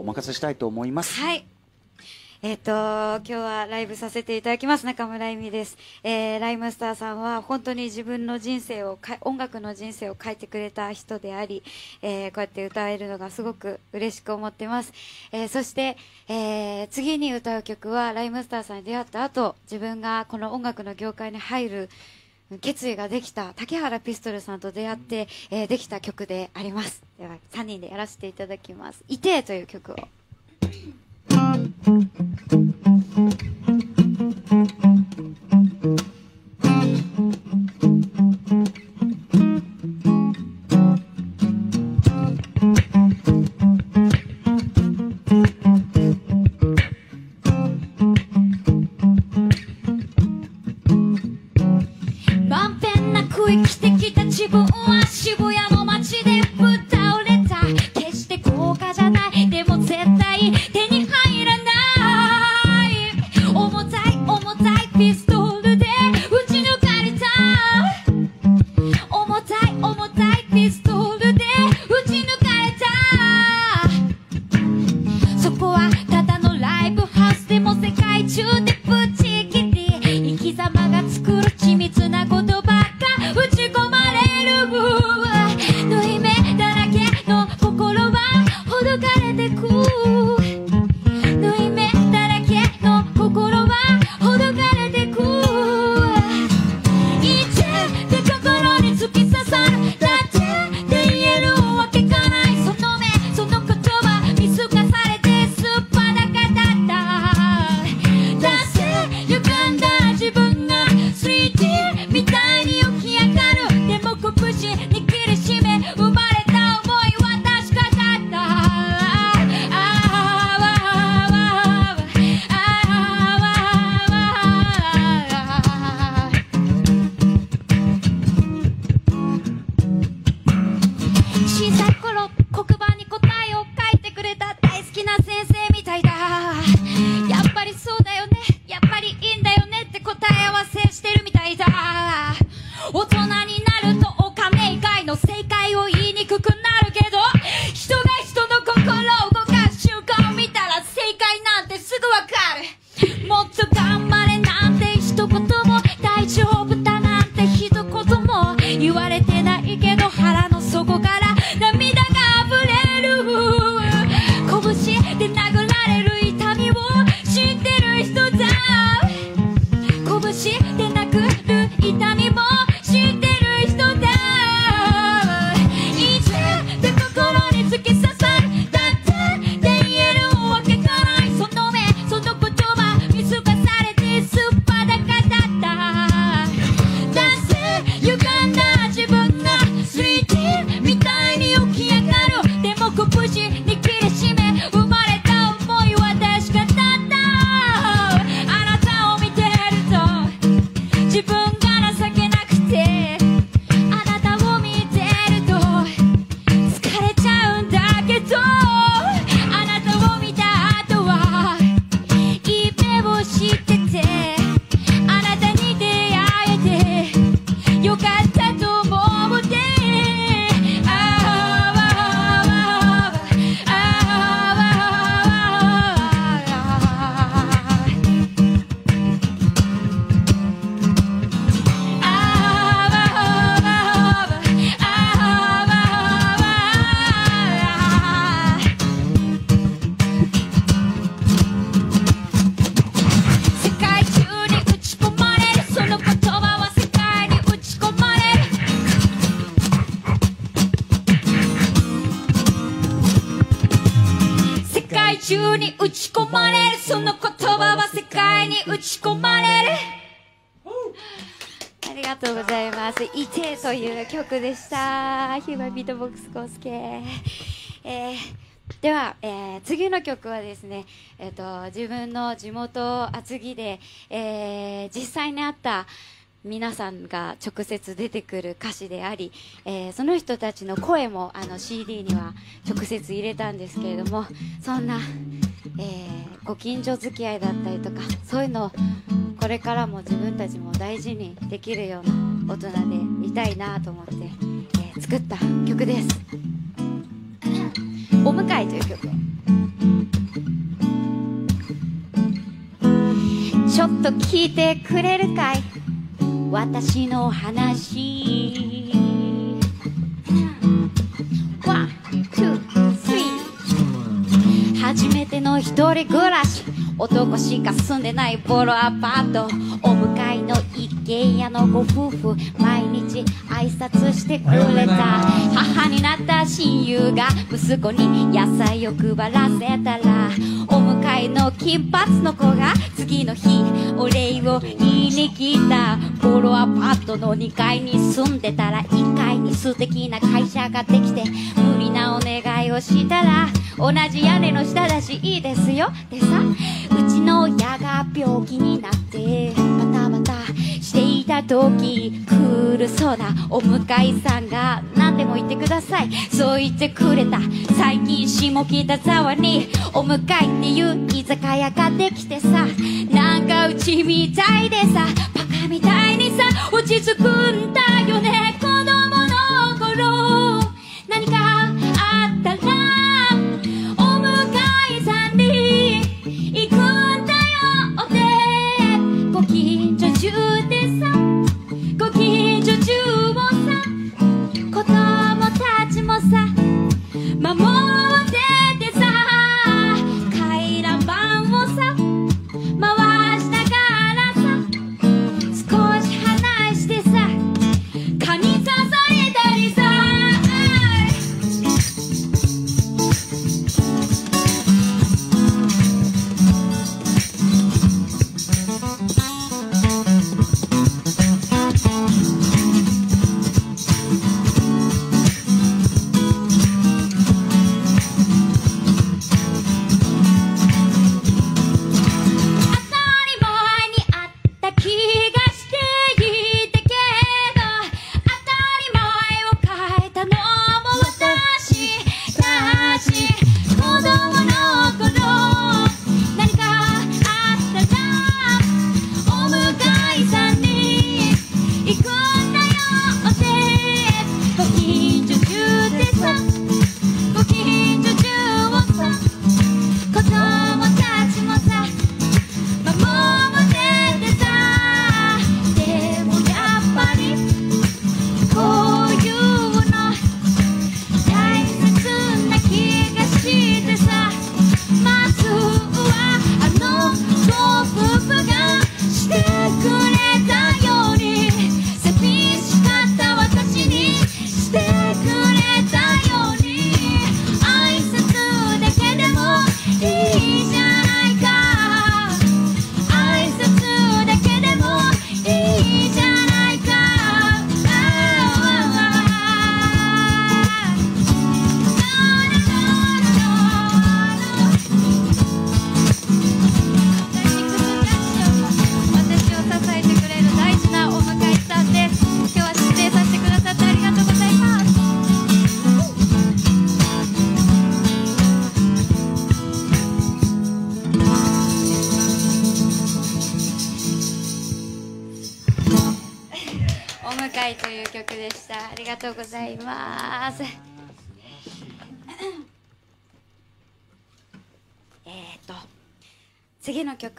お任せしたいと思います。はい。えっ、と、今日はライブさせていただきます。中村恵美です。えー、ライムスターさんは本当に自分の人生をか、音楽の人生を変えてくれた人であり、えー、こうやって歌えるのがすごく嬉しく思ってます。えー、そして、えー、次に歌う曲は、ライムスターさんに出会った後、自分がこの音楽の業界に入る決意ができた竹原ピストルさんと出会って、えーできた曲であります。では、3人でやらせていただきます。いてーという曲を。曲でした。ヒューマンビートボックスコースケ。えーでは、えー次の曲はですね、えっ、と、自分の地元厚木で、えー実際にあった皆さんが直接出てくる歌詞であり、えーその人たちの声もあの CD には直接入れたんですけれども、そんな、えーご近所付き合いだったりとか、そういうのをこれからも自分たちも大事にできるような大人でいたいなと思って、えー、作った曲です「お迎え」という曲。ちょっと聞いてくれるかい？私の話。One, two, ー。初めての一人暮らし。男しか住んでないボロアパート。お向かいの一軒家のご夫婦毎日挨拶してくれた。母になった親友が息子に野菜を配らせたらお迎えの金髪の子が次の日お礼を言いに来たボロアパートの2階に住んでたら1階に素敵な会社ができて無理なお願いをしたら同じ屋根の下だしいいですよ。でさの親が病気になってバタバタしていた時クールそうなお迎えさんが何でも言ってください。そう言ってくれた。最近下北沢にお迎えっていう居酒屋ができてさなんかうちみたいでさバカみたいにさ落ち着くんだよね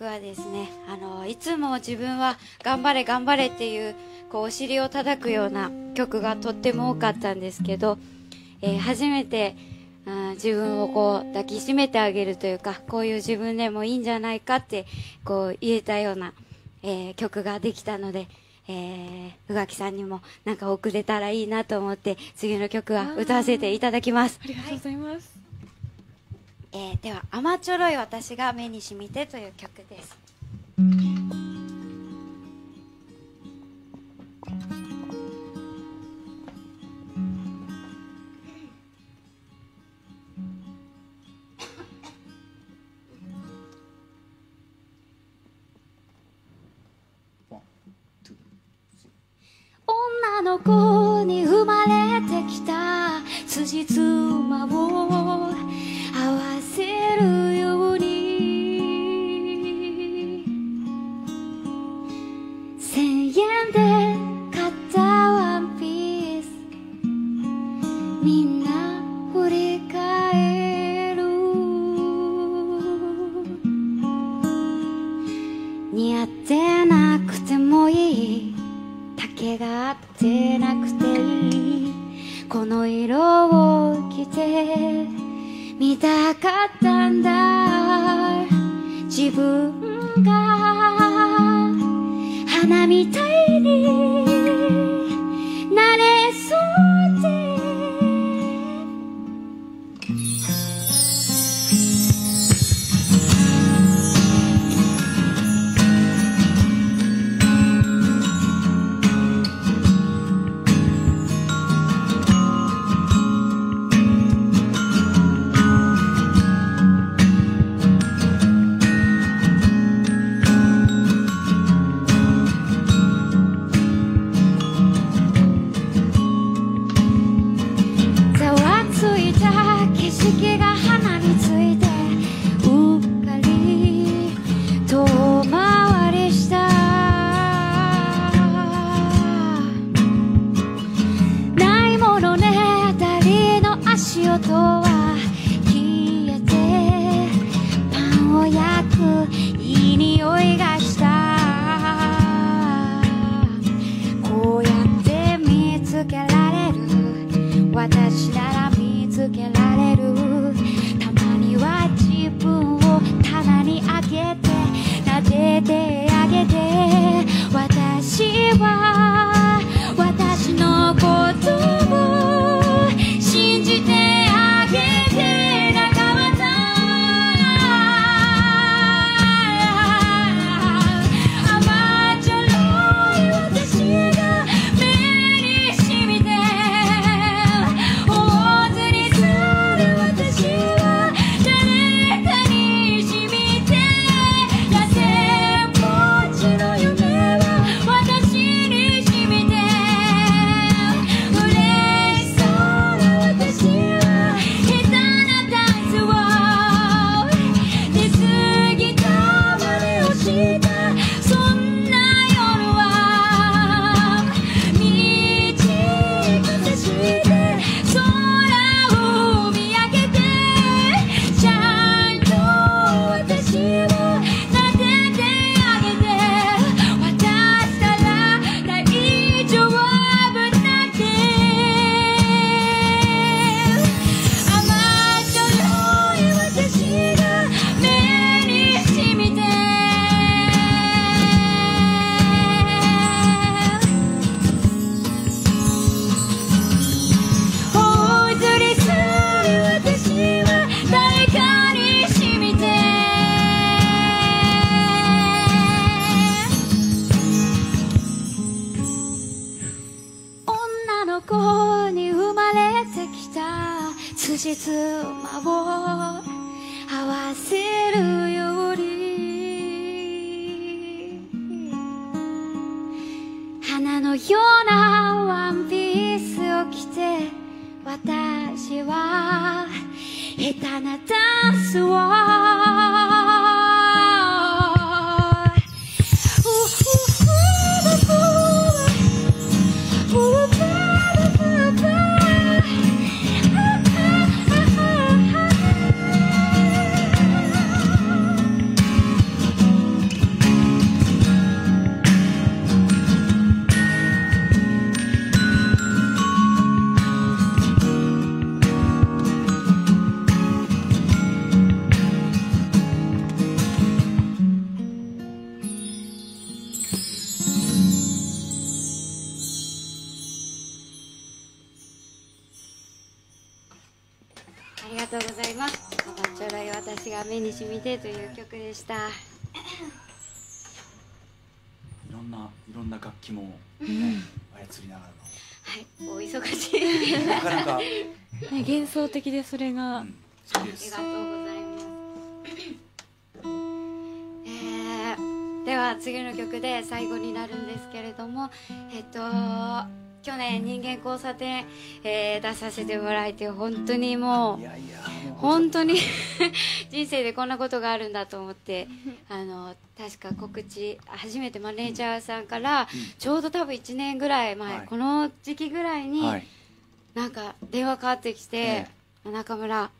はですねあのいつも自分は頑張れ頑張れっていうこうお尻を叩くような曲がとっても多かったんですけど、えー初めて、自分をこう抱きしめてあげるというかこういう自分でもいいんじゃないかってこう言えたような、えー曲ができたので、えー宇垣さんにもなんか送れたらいいなと思って次の曲は歌わせていただきます。ありがとうございます。えーでは「甘ちょろい私が目にしみて」という曲です。女の子に生まれてきた辻褄を合わせるように。千円で買ったワンピース。みんな振り返る。似合ってなくてもいい。丈があってなくていい。この色を着て見たんだ。自分が花みたいに的でそれうが、ん、好きでありすがとうございます。えー、では次の曲で最後になるんですけれども、えっと去年人間交差点、えー出させてもらえて本当にもういやいやもう本当に。人生でこんなことがあるんだと思ってあの確か告知初めてマネージャーさんからちょうど多分1年ぐらい前、はい。この時期ぐらいに、はい。なんか電話かかってきてえ「中村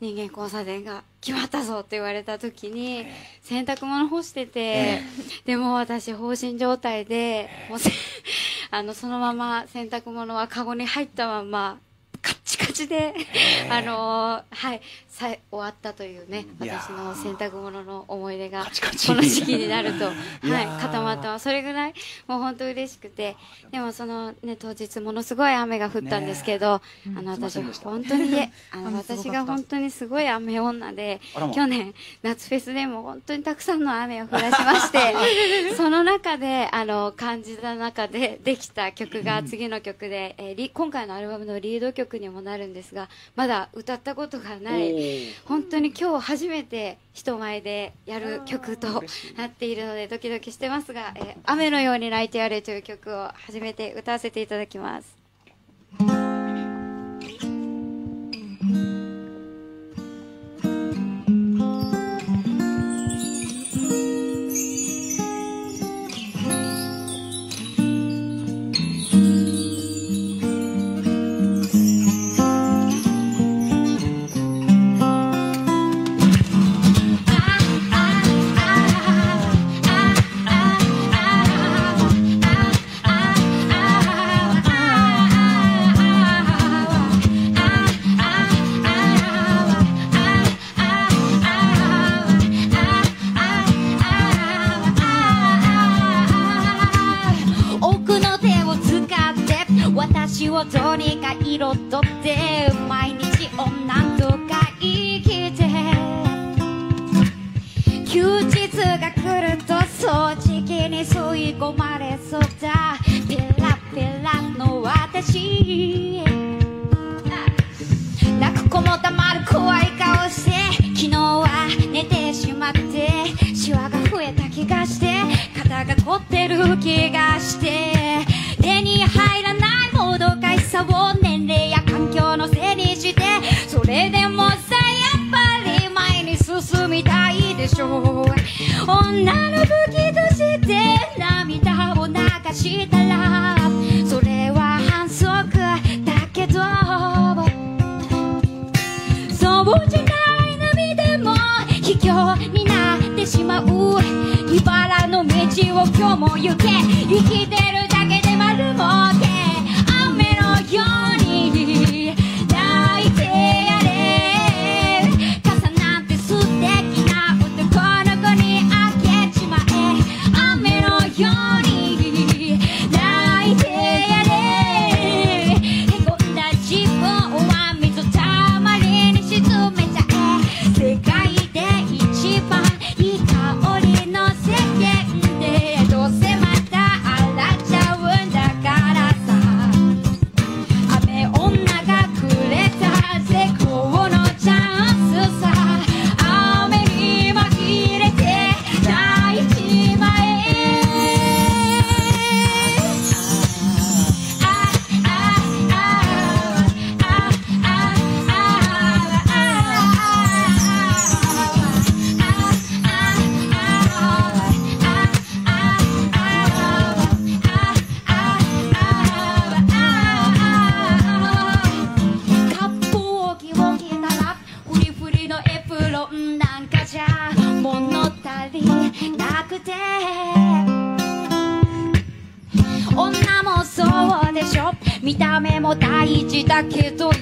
人間交差点が決まったぞ」って言われた時に洗濯物干してて、でも私放心状態で、もうせ あのそのまま洗濯物はカゴに入ったままカッチカチで、あのはいさえ終わったというね私の洗濯物の思い出がこの時期になると はいー。固まってますそれぐらいもう本当嬉しくて。でもそのね当日ものすごい雨が降ったんですけど、あの私本当にね あの私が本当にすごい雨女で去年夏フェスでも本当にたくさんの雨を降らしまして その中であの感じた中でできた曲が次の曲で、えーリ今回のアルバムのリード曲にもなるんですがまだ歌ったことがない。本当に今日初めて人前でやる曲となっているのでドキドキしてますが「えー雨のように泣いてやれ」という曲を初めて歌わせていただきます。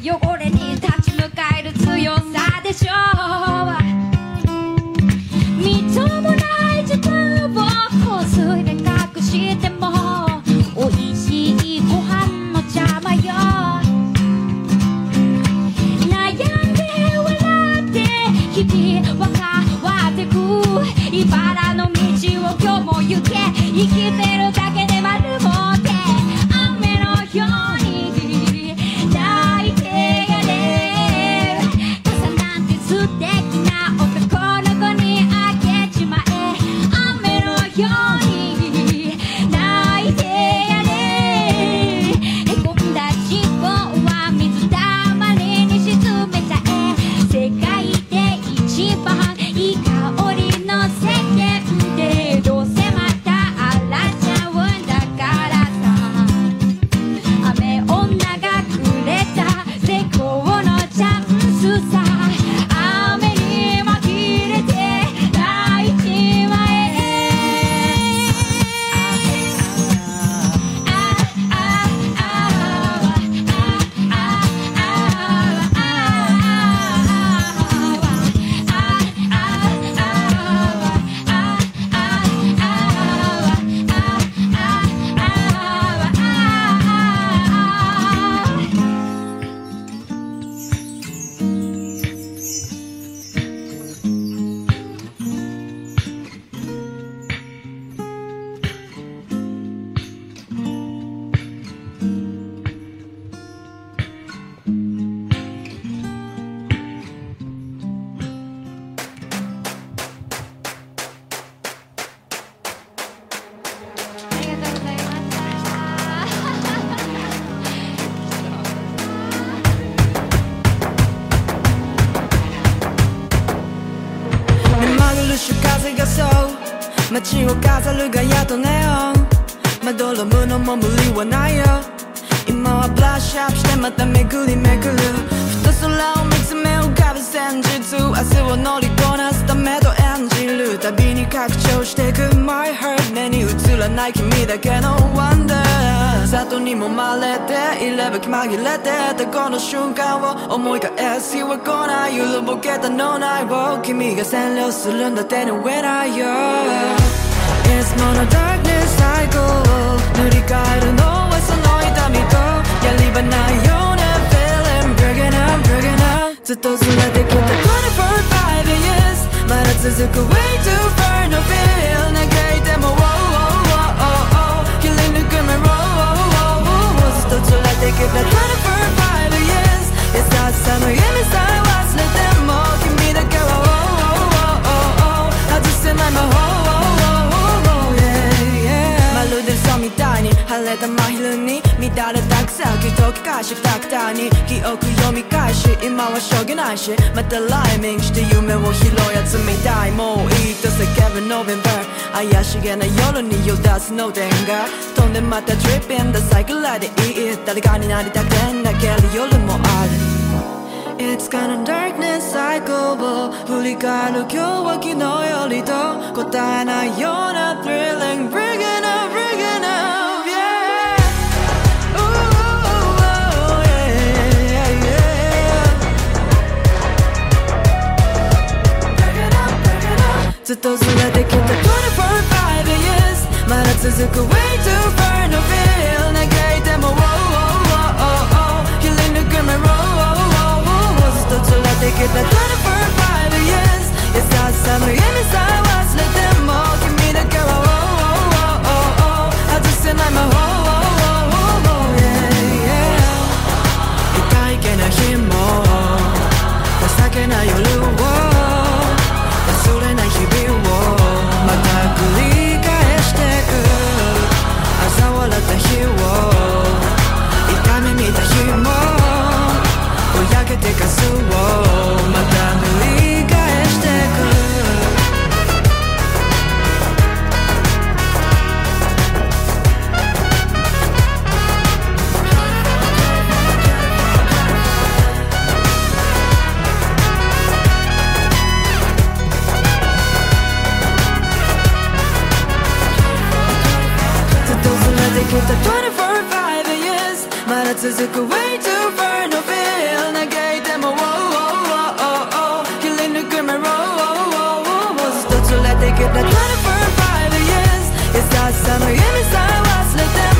汚れに立ち向かえる強さでしょう。みっともない自分を香水で隠してもていれば気紛れてたこの瞬間を思い返す日は来ない揺ぼけた脳内を君が占領するんだ手に負えないよいつもの darkness cycle を塗り替えるのはその痛みとやり場ないような feeling. Breaking up breaking up. ずっとずれてきた24 5 years. まだ続く way too far no feel 嘆いても oh, oh ずっとずれてきた24 5 years. 優しさの意味さえ忘れても君だけは oh, oh, oh, oh, oh 外せない魔みたいに晴れた真昼に乱れた草木解き返しくたくたに記憶読み返し今はしょうがないしまたライミングして夢を拾うやつみたい。もういいと叫ぶ November 怪しげな夜に夜出すの電が。飛んでまた Tripping ダサいくらいでいい誰かになりたくて泣ける夜もある。いつかの darkness cycle を振り返る今日は昨日よりと答えないような thrilling bringing up ずっとずれてきた24 5 years まだ続く way too far no feel 嘆いても oh, oh, oh, oh, oh 切り抜く目 oh, oh, oh, oh ずっとずれてきた24 5 years 優しさの意味さえ忘れても君だけは oh, oh, oh, oh, oh 外せない魔法 oh, oh, oh, yeah, yeah 痛いけな日も情けない夜を けて数を。また塗り ずれてきた24 5 years まだ続く way too far no feel 嘆いても oh, oh, oh, oh 切り抜く目 oh, oh, oh, oh ずっとずれてきた24 5 years 優しさの意味さえ忘れても も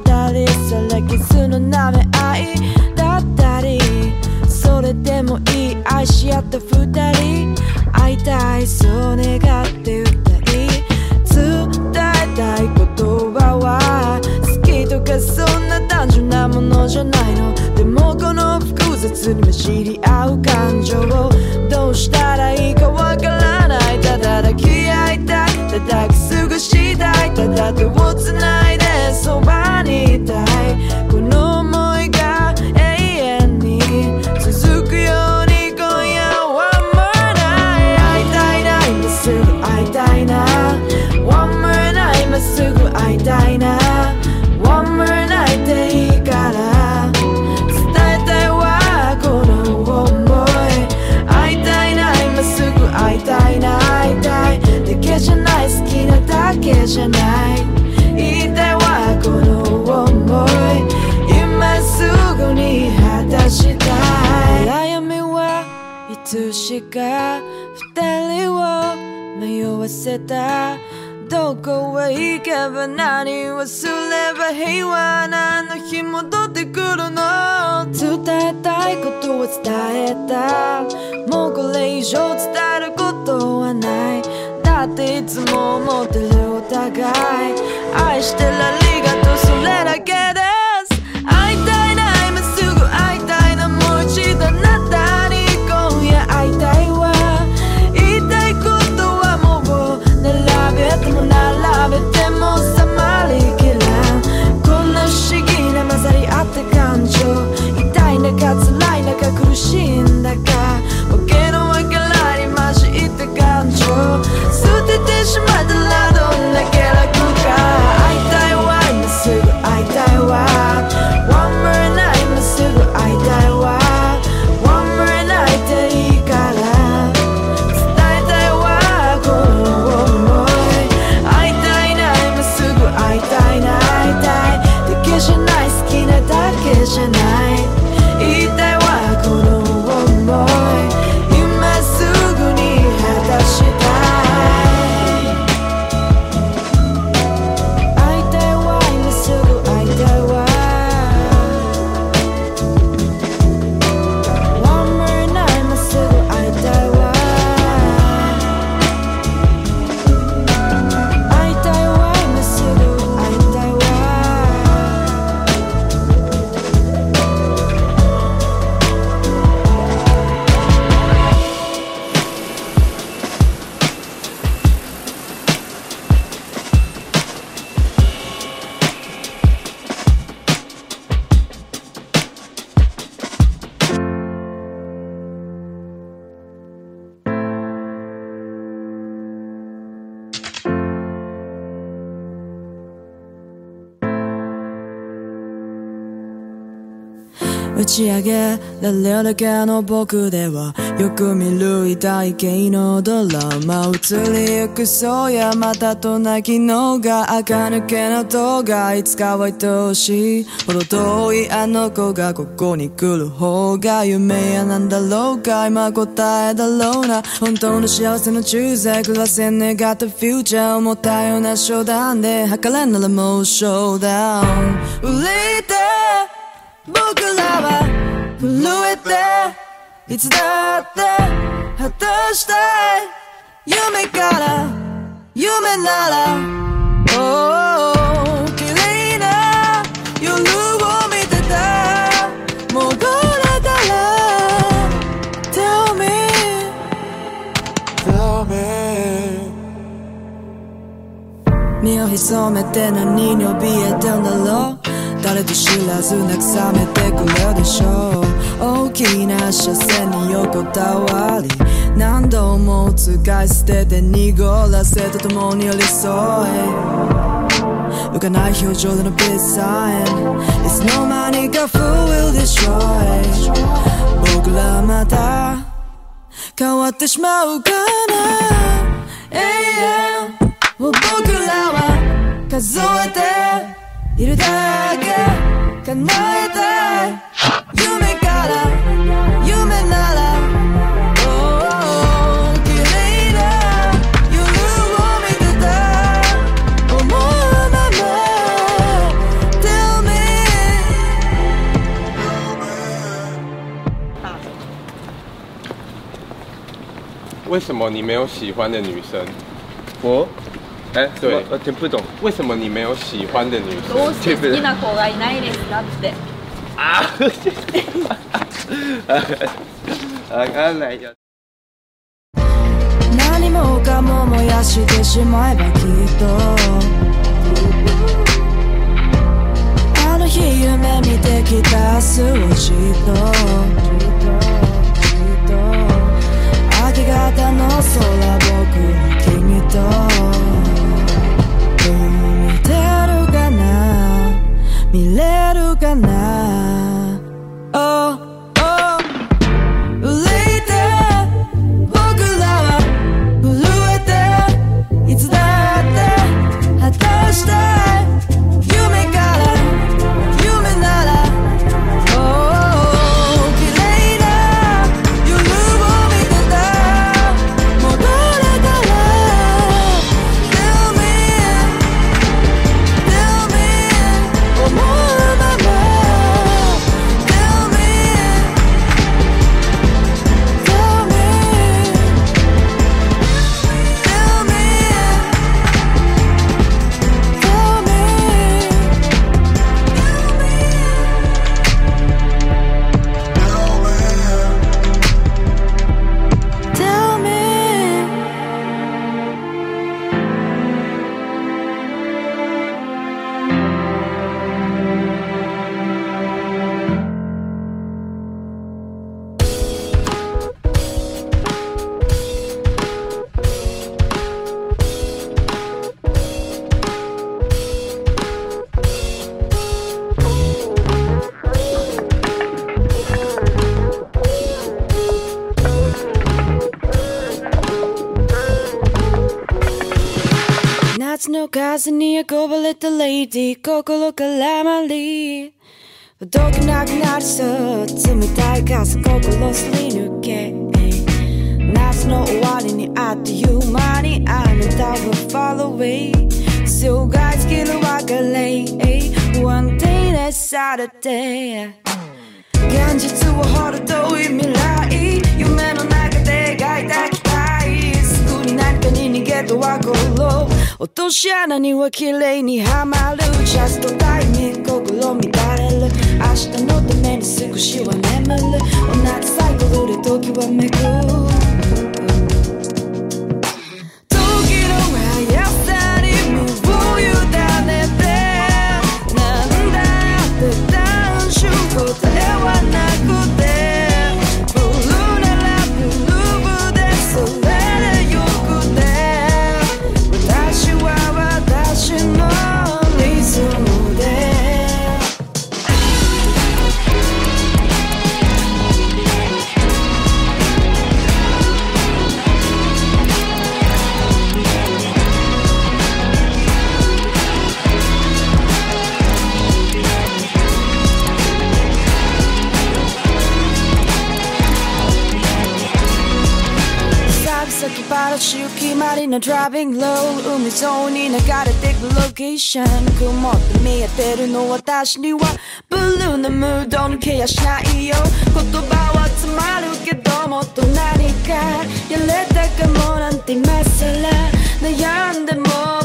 ったりそれキスの舐め合いだったり。それでもいい愛し合った二人。会いたい。そう願って二人を迷わせたどこへ行けば何をすれば平和なの日戻ってくるの伝えたいことを伝えたもうこれ以上伝えることはないだっていつも思ってるお互い愛してるありがとうそれだけ苦しいんだかわけのわからない混じった感情。捨ててしまったち上げられるだけの僕ではよく見る痛い系のドラマ移りゆくそうやまたとな昨日が垢抜けの動画いつかは愛おしい。ほど遠いあの子がここに来る方が夢やなんだろうか今答えだろうな本当の幸せの中世暮らせ願ったフューチャー思ったような商談で測れんならもうショーダウン。売れて僕らは震えていつだって果たしたい夢から夢なら Oh 綺麗な夜を見てた戻れたら Tell me Tell me 身を潜めて何に怯えてんだろう誰と知らず慰めてくれるでしょう。大きな車線に横たわり。何度も使い捨てて濁らせと共に寄り添い浮かない表情でのピースサインいつの間にか Fool will destroy. 僕らまた変わってしまうかな。永遠を僕らは数えているだけ。叶えたい夢から夢なら Oh 綺麗な夜を見てた思うまま Tell me 为什么你没有喜欢的女生？我 哎，对，我听不懂。为什么你没有喜欢的女生？どうして好きな子がいないですかって啊！あが ないよ。何もかも燃やしてしまえばきっとあの日夢見てきた明日をじっと明け方の空僕は君と見てるかな見れるかなれたレイディ心からまりほどけなくなりそう冷たい風心すり抜け夏の終わりにあっという間にあなたは follow away 強がりつける別れ One day that's Saturday. 現実をほど遠い未来夢の中で描いた期待すに逃げとは心落とし穴には綺麗にはまる。Just タイミング心乱れる。明日のために少しは眠る。同じサイクルで時はめく時の速さに身を委ねて。なんだって短縮答えはード海沿いに流れてくロケーション曇って見えてるの私にはブルーなムードのケアしないよ言葉は詰まるけどもっと何かやれたかもなんて今更悩んでも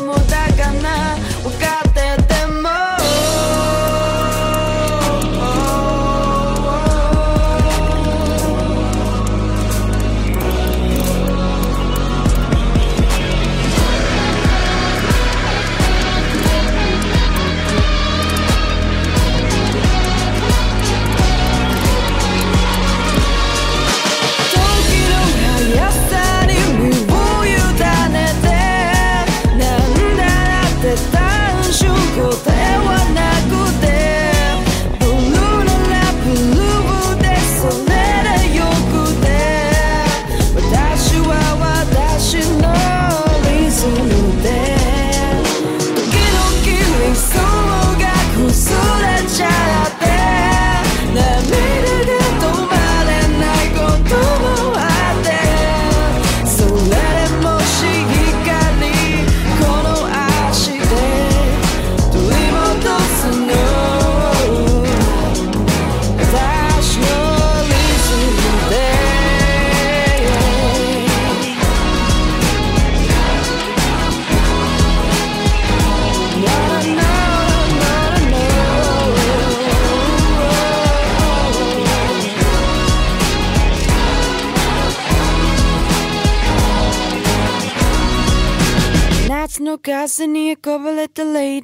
夏の風に憧れたレ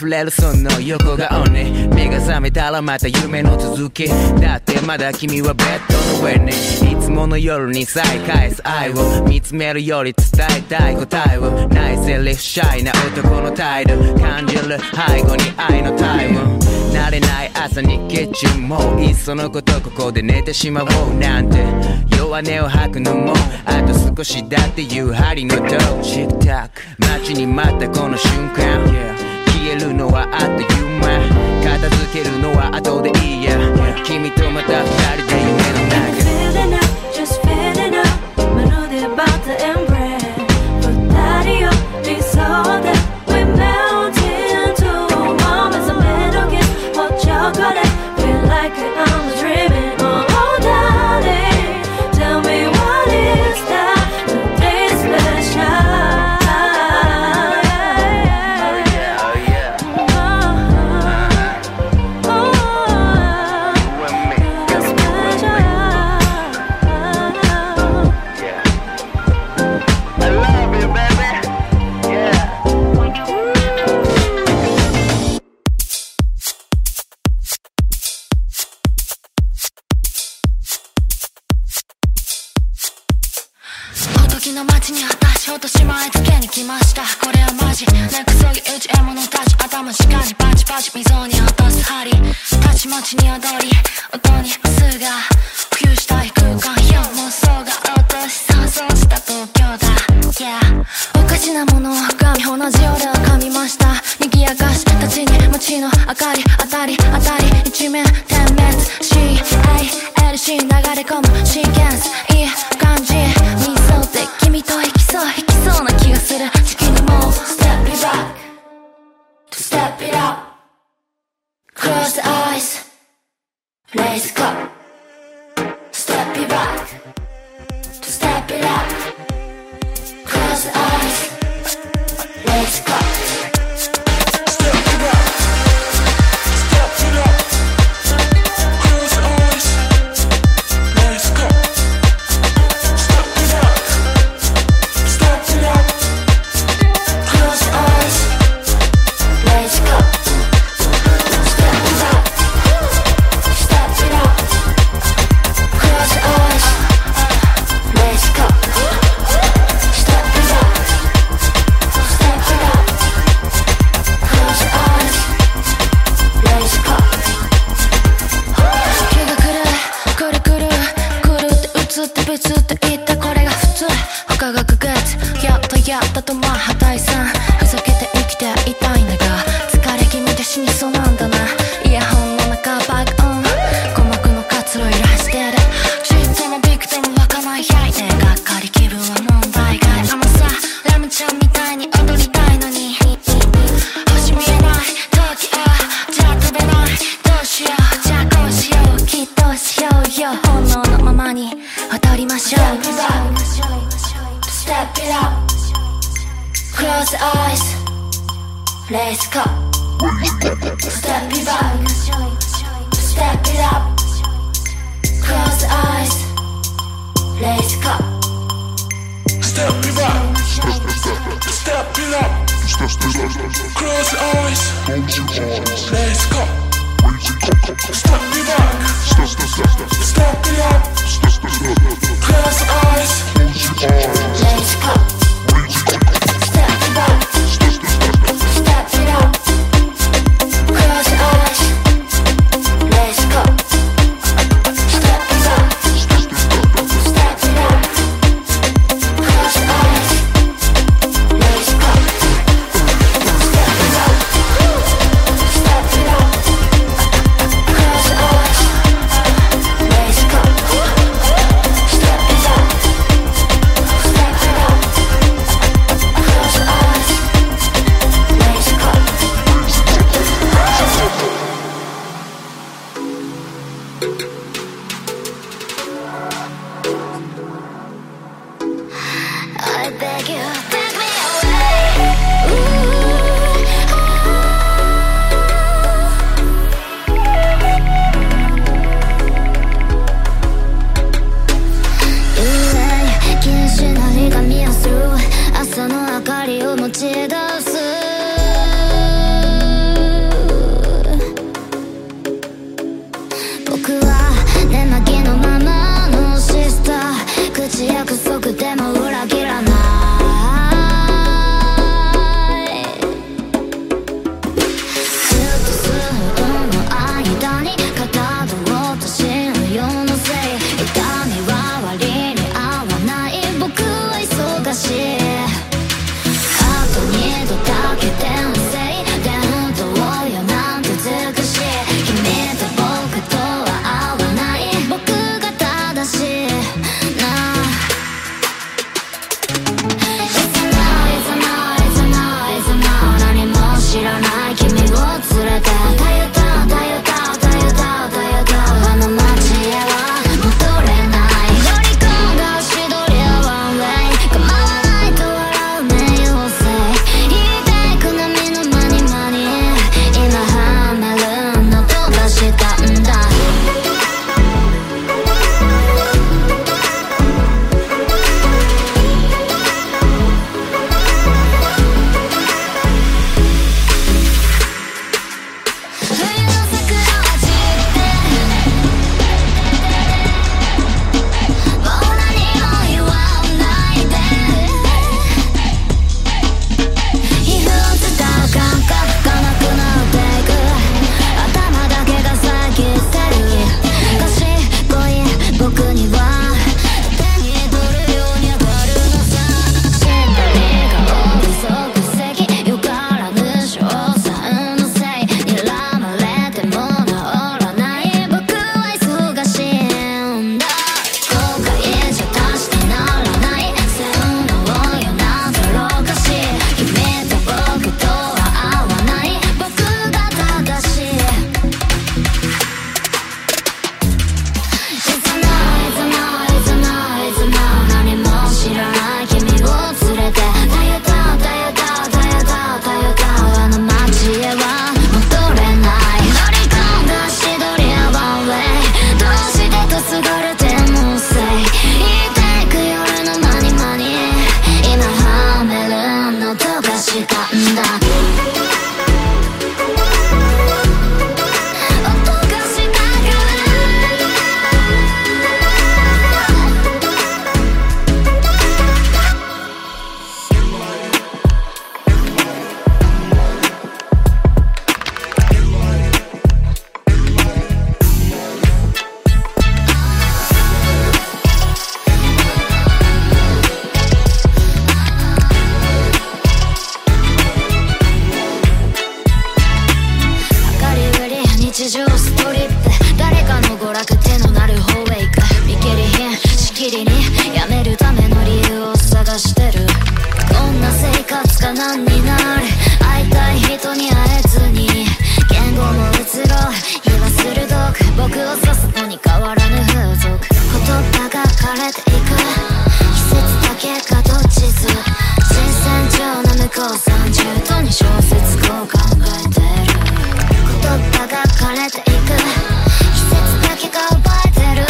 溢れるその横顔に目が覚めたらまた夢の続き。だってまだ君はベッドの上にいつもの夜に再返す。愛を見つめるより伝えたい答えを。ナイセリフシャイな男の態度。感じる背後に愛のタイム慣れない朝に血中もういっそのことここで寝てしまおう。なんて弱音を吐くのもあと少しだっていう針の塔チックタック待ちに待ったこの瞬間、yeah. 消えるのはあっという間。片付けるのは後でいいや。君とまた二人で夢の中。Fading up, just fading up でちに踊り音にすが浮遊したい空間よ妄想が落とし散々した東京だ。Yeah おかしなものを神同じ夜を噛みました。賑やかしたちに街の明かり当たり当たり一面点滅。CALC 流れ込む。C になる会いたい人に会えずに言語もうつ胃は鋭く僕を刺すのに変わらぬ風俗言葉が枯れていく季節だけがどっちず新鮮上の向こう30度に小説を考えてる言葉が枯れていく季節だけが覚えてる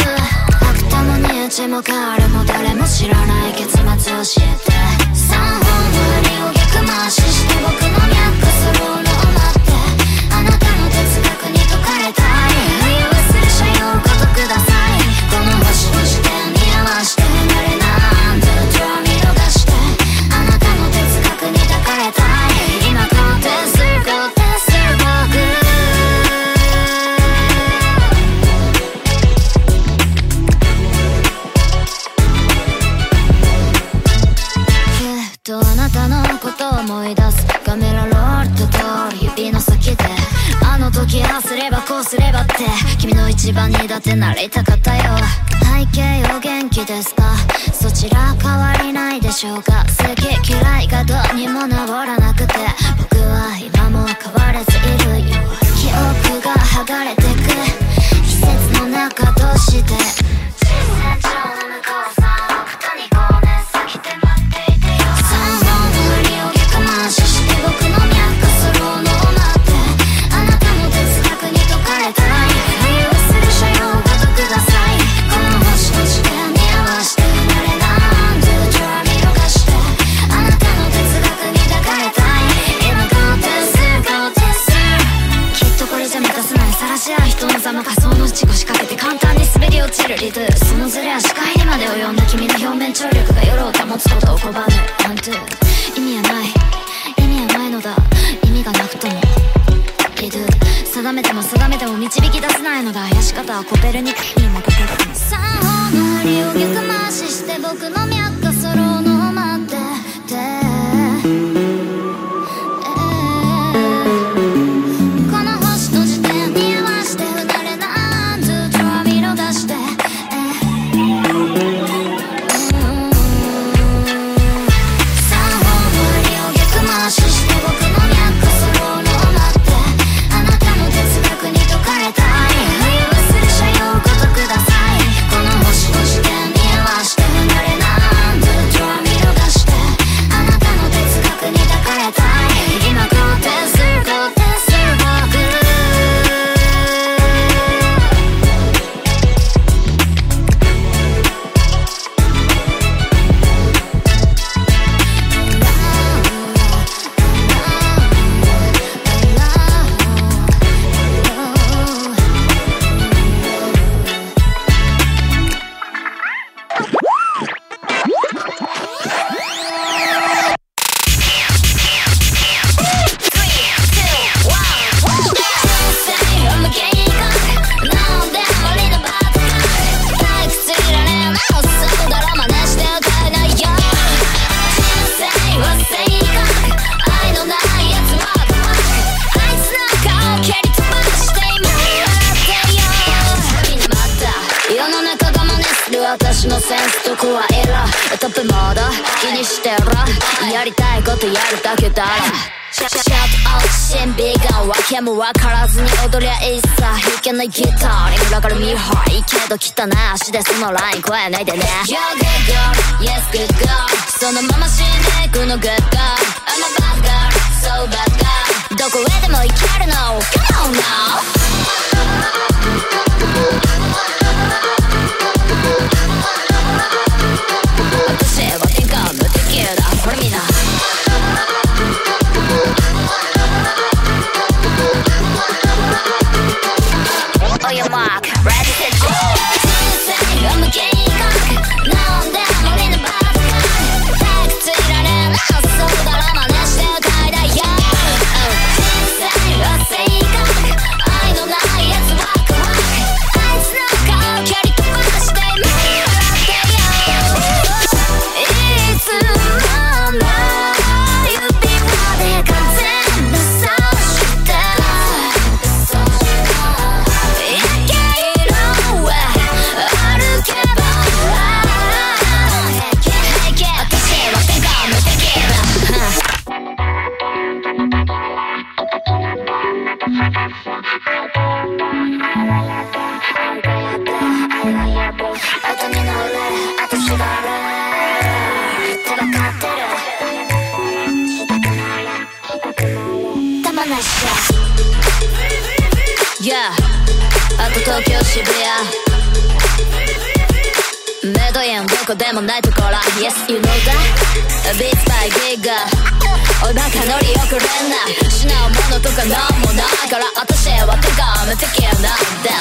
芥玉にうも彼も誰も知らない結末教えて3本腕を逆回しして僕立場に立てなりたかったよ。背景お元気ですか？そちら変わりないでしょうか？好き嫌いがどうにも治らなくて。僕は今も変わらずいるよ。記憶が剥がれてく。季節の中どうして？Я 急渋谷メドエンどこでもないところ Yes you know that?Beat by Giga おいバカ乗り遅れんな失うものとか何もないから私は手が無敵なんで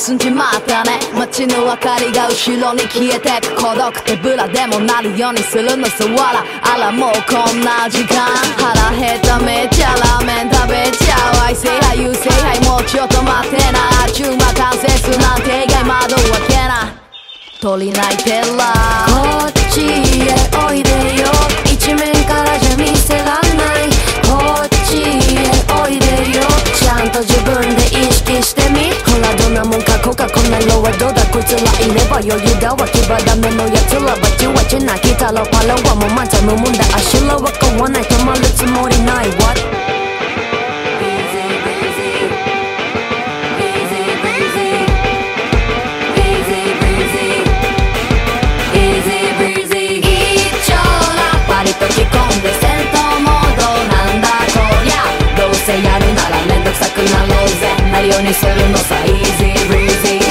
進んじまったね。街の明かりが後ろに消えてく孤独手ぶらでもなるようにするの。さわらあらもうこんな時間。腹減っためっちゃラーメン食べちゃう I say hi you say hi もうちょっと待ってな。順は完成すなんて以外窓開けな。鳥泣いてらこっちへおいで。らいれば余裕だわ牙ダメのやつらばちわちなきたらパラはもまた無もんだあしらは買わない止まるつもりない What? やるならめんどくさくなろうぜなるようにするのさイージーブリージー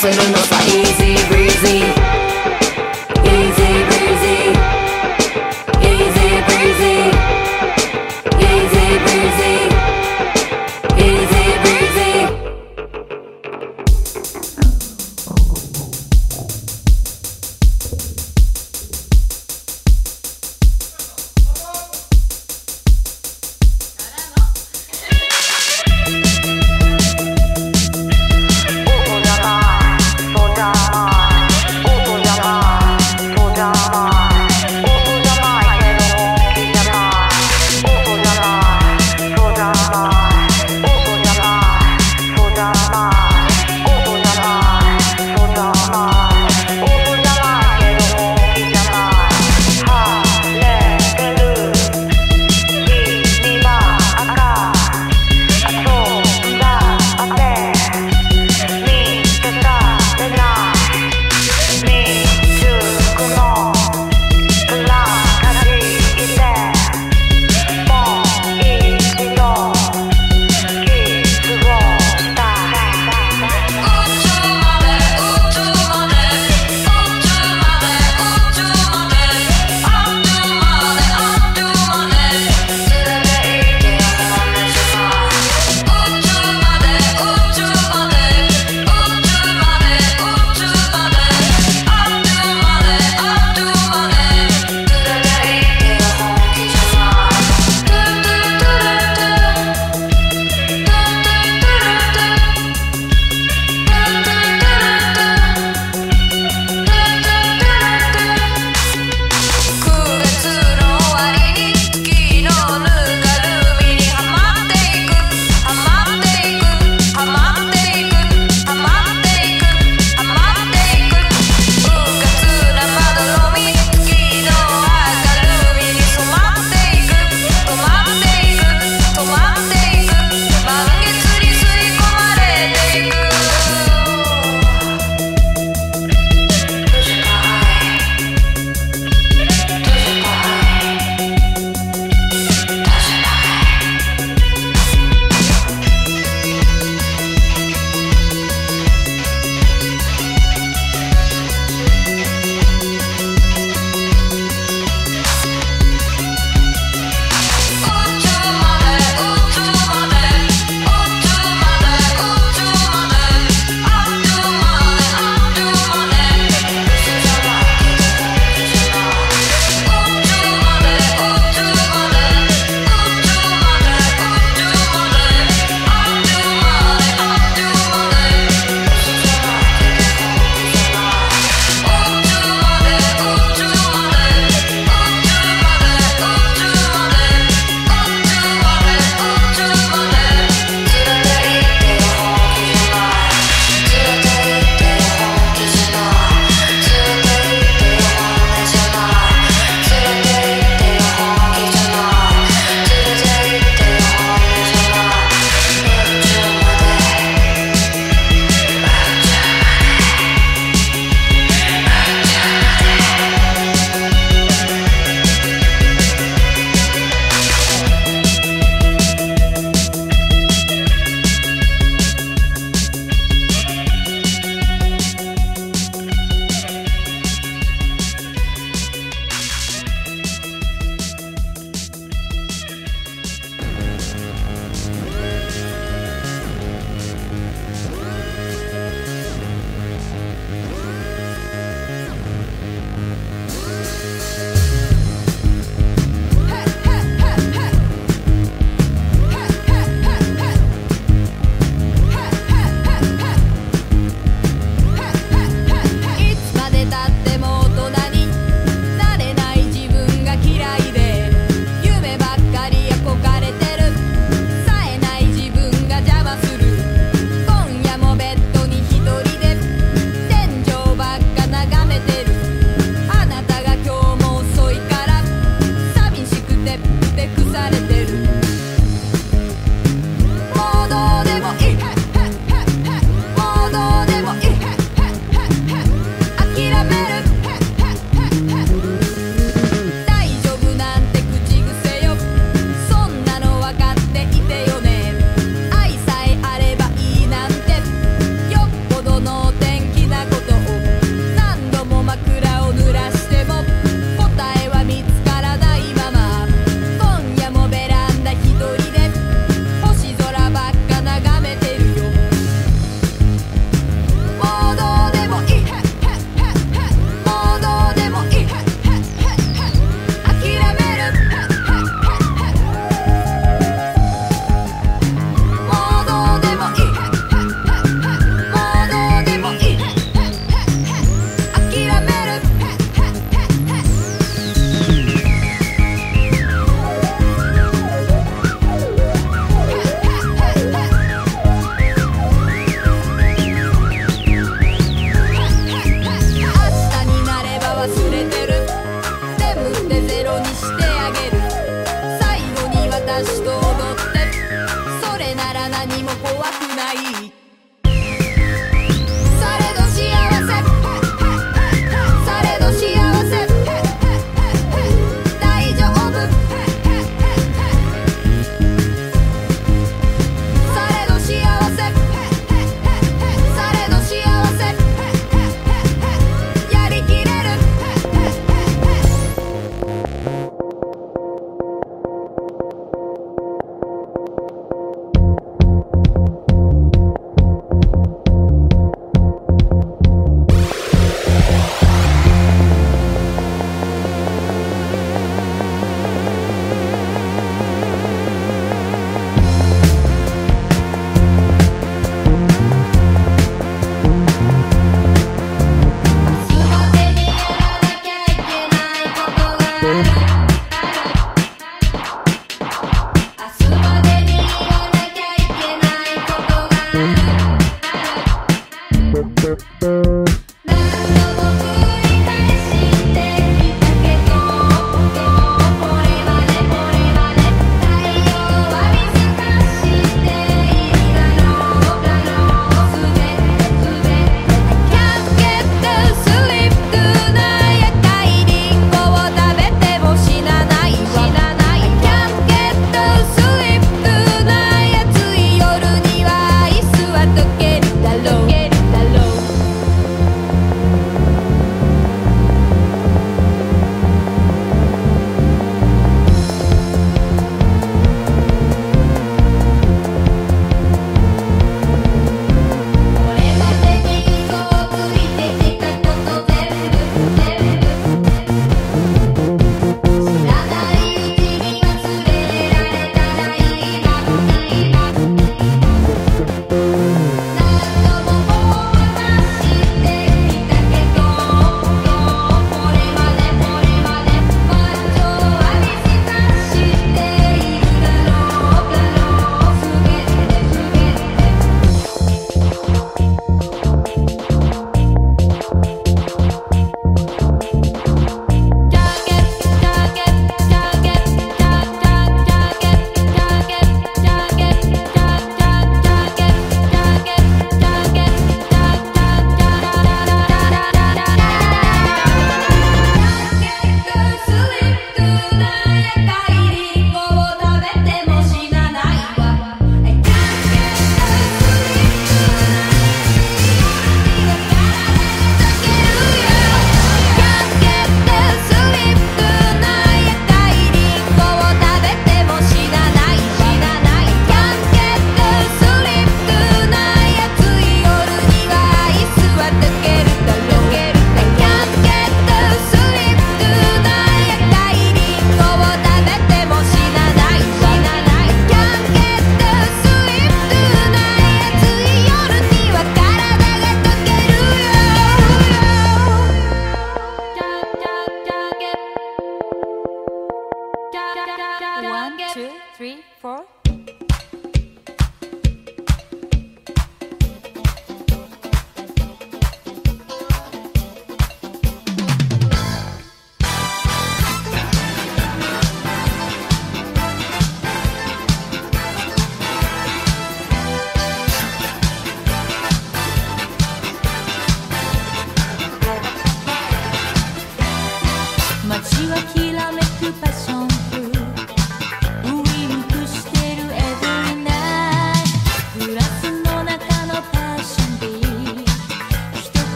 Listen to no